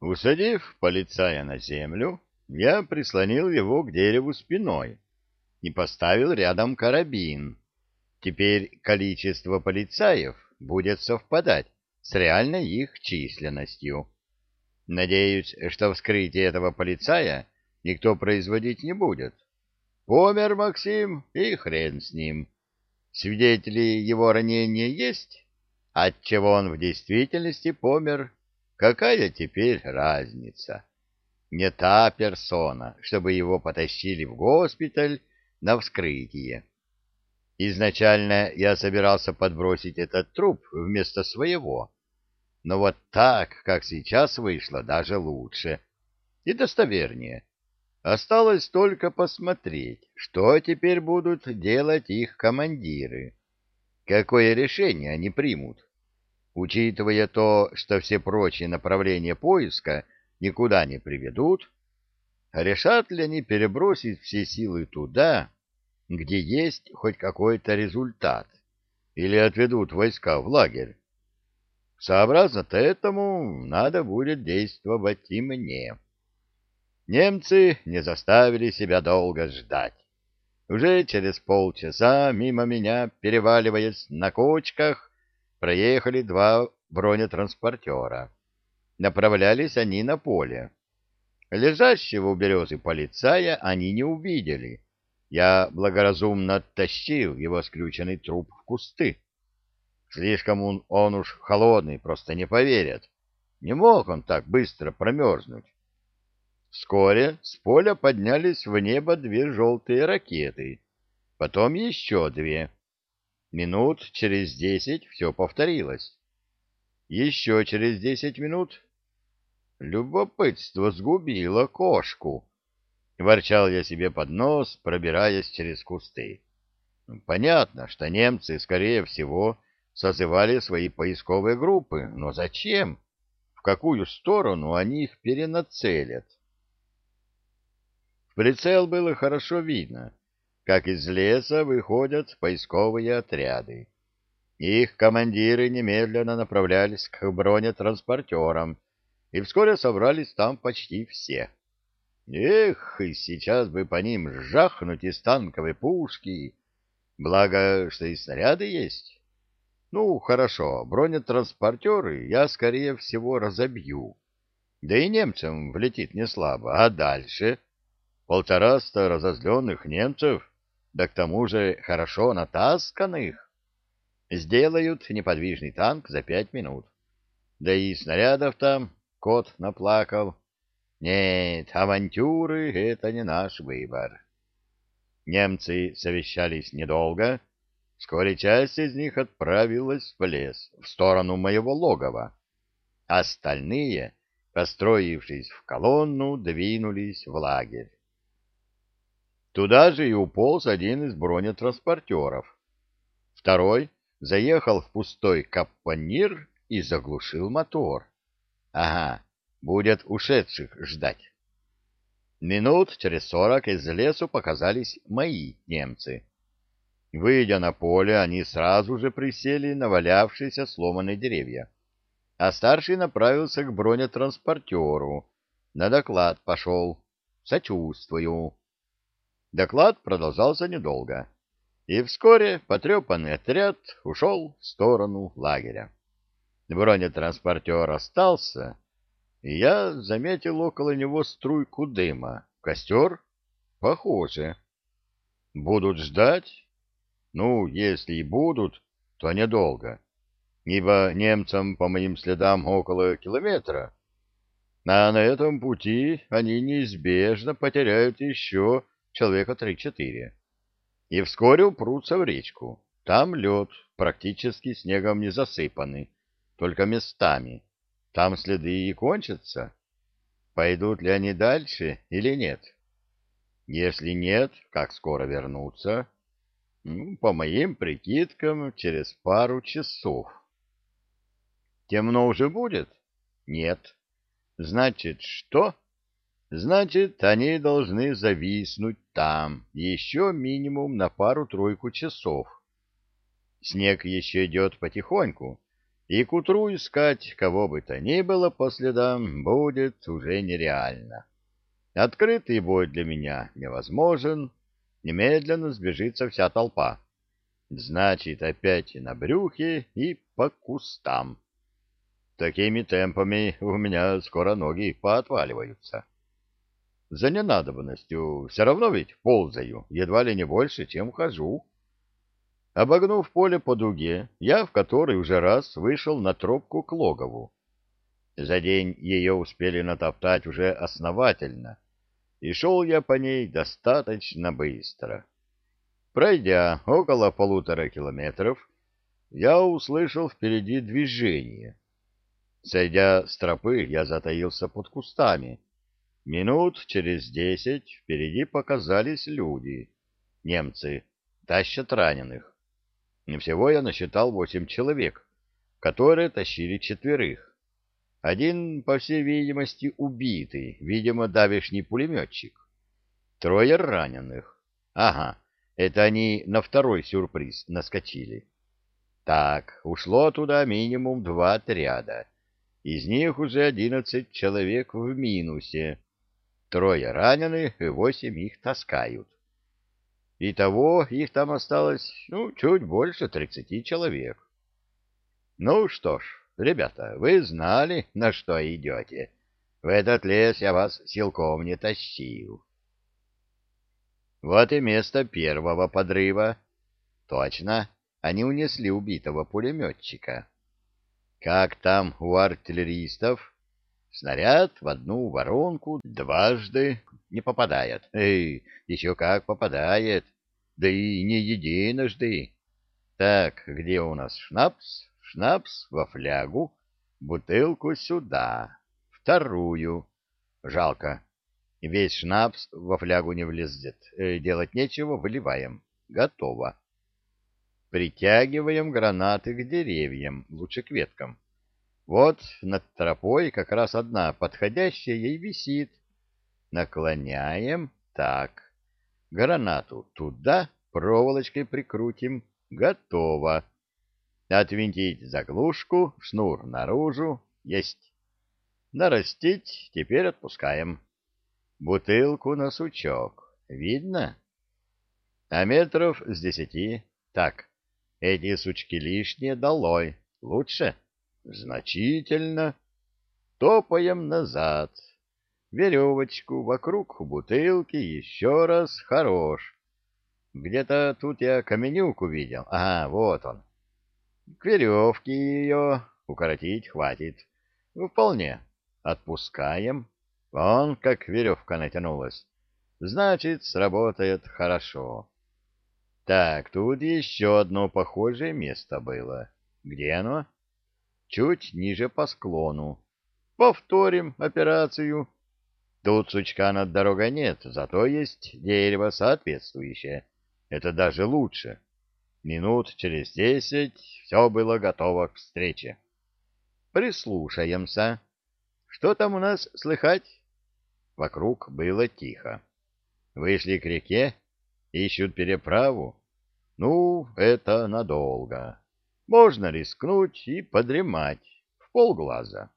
Усадив полицая на землю, я прислонил его к дереву спиной и поставил рядом карабин. Теперь количество полицаев будет совпадать с реальной их численностью. Надеюсь, что вскрытие этого полицая никто производить не будет. Помер Максим, и хрен с ним. Свидетели его ранения есть? Отчего он в действительности помер? Какая теперь разница? Не та персона, чтобы его потащили в госпиталь на вскрытие. Изначально я собирался подбросить этот труп вместо своего, но вот так, как сейчас вышло, даже лучше и достовернее. Осталось только посмотреть, что теперь будут делать их командиры, какое решение они примут. Учитывая то, что все прочие направления поиска никуда не приведут, решат ли они перебросить все силы туда, где есть хоть какой-то результат, или отведут войска в лагерь. Сообразно-то этому надо будет действовать и мне. Немцы не заставили себя долго ждать. Уже через полчаса мимо меня, переваливаясь на кочках, проехали два бронетранспортера. Направлялись они на поле. Лежащего у березы полицая они не увидели. Я благоразумно оттащил его скрюченный труп в кусты. Слишком он, он уж холодный, просто не поверят. Не мог он так быстро промерзнуть. Вскоре с поля поднялись в небо две желтые ракеты, потом еще две. Минут через десять все повторилось. Еще через десять минут любопытство сгубило кошку. Ворчал я себе под нос, пробираясь через кусты. Понятно, что немцы, скорее всего, созывали свои поисковые группы, но зачем? В какую сторону они их перенацелят? прицел было хорошо видно, как из леса выходят поисковые отряды. Их командиры немедленно направлялись к бронетранспортерам, и вскоре собрались там почти все. Эх, и сейчас бы по ним жахнуть из танковой пушки, благо, что и снаряды есть. Ну, хорошо, бронетранспортеры я, скорее всего, разобью. Да и немцам влетит не слабо, а дальше полтораста разозленных немцев, да к тому же хорошо натасканных, сделают неподвижный танк за пять минут. Да и снарядов там кот наплакал. Нет, авантюры — это не наш выбор. Немцы совещались недолго. Вскоре часть из них отправилась в лес, в сторону моего логова. Остальные, построившись в колонну, двинулись в лагерь. Туда же и уполз один из бронетранспортеров. Второй заехал в пустой капонир и заглушил мотор. Ага, будет ушедших ждать. Минут через сорок из лесу показались мои немцы. Выйдя на поле, они сразу же присели на валявшиеся сломанные деревья. А старший направился к бронетранспортеру. На доклад пошел. Сочувствую. Доклад продолжался недолго, и вскоре потрепанный отряд ушел в сторону лагеря. Бронетранспортер остался, и я заметил около него струйку дыма. Костер? Похоже. Будут ждать? Ну, если и будут, то недолго, ибо немцам по моим следам около километра, а на этом пути они неизбежно потеряют еще человека три-четыре. И вскоре упрутся в речку. Там лед, практически снегом не засыпанный, только местами. Там следы и кончатся. Пойдут ли они дальше или нет? Если нет, как скоро вернуться? Ну, по моим прикидкам, через пару часов. Темно уже будет? Нет. Значит, что? Значит, они должны зависнуть там еще минимум на пару-тройку часов. Снег еще идет потихоньку, и к утру искать кого бы то ни было по следам будет уже нереально. Открытый бой для меня невозможен, немедленно сбежится вся толпа. Значит, опять на брюхе и по кустам. Такими темпами у меня скоро ноги поотваливаются. За ненадобностью все равно ведь ползаю, едва ли не больше, чем хожу. Обогнув поле по дуге, я в который уже раз вышел на тропку к логову. За день ее успели натоптать уже основательно, и шел я по ней достаточно быстро. Пройдя около полутора километров, я услышал впереди движение. Сойдя с тропы, я затаился под кустами. Минут через десять впереди показались люди. Немцы тащат раненых. Всего я насчитал восемь человек, которые тащили четверых. Один, по всей видимости, убитый, видимо, давешний пулеметчик. Трое раненых. Ага, это они на второй сюрприз наскочили. Так, ушло туда минимум два отряда. Из них уже одиннадцать человек в минусе. Трое ранены восемь их таскают. Итого их там осталось, ну, чуть больше тридцати человек. Ну что ж, ребята, вы знали, на что идете. В этот лес я вас силком не тащил. Вот и место первого подрыва. Точно, они унесли убитого пулеметчика. Как там у артиллеристов? Снаряд в одну воронку дважды не попадает. Эй, еще как попадает. Да и не единожды. Так, где у нас шнапс? Шнапс во флягу. Бутылку сюда. Вторую. Жалко. Весь шнапс во флягу не влезет. Э, делать нечего, выливаем. Готово. Притягиваем гранаты к деревьям, лучше к веткам. Вот над тропой как раз одна подходящая ей висит. Наклоняем так. Гранату туда, проволочкой прикрутим. Готово. Отвинтить заглушку, шнур наружу. Есть. Нарастить, теперь отпускаем. Бутылку на сучок. Видно? А метров с десяти. Так, эти сучки лишние долой. Лучше? — Значительно. Топаем назад. Веревочку вокруг бутылки еще раз хорош. Где-то тут я каменюку видел. Ага, вот он. К веревке ее укоротить хватит. Вполне. Отпускаем. Вон как веревка натянулась. Значит, сработает хорошо. Так, тут еще одно похожее место было. Где оно? Чуть ниже по склону. Повторим операцию. Тут сучка над дорогой нет, зато есть дерево соответствующее. Это даже лучше. Минут через десять все было готово к встрече. Прислушаемся. Что там у нас слыхать? Вокруг было тихо. Вышли к реке, ищут переправу. Ну, это надолго можно рискнуть и подремать в полглаза.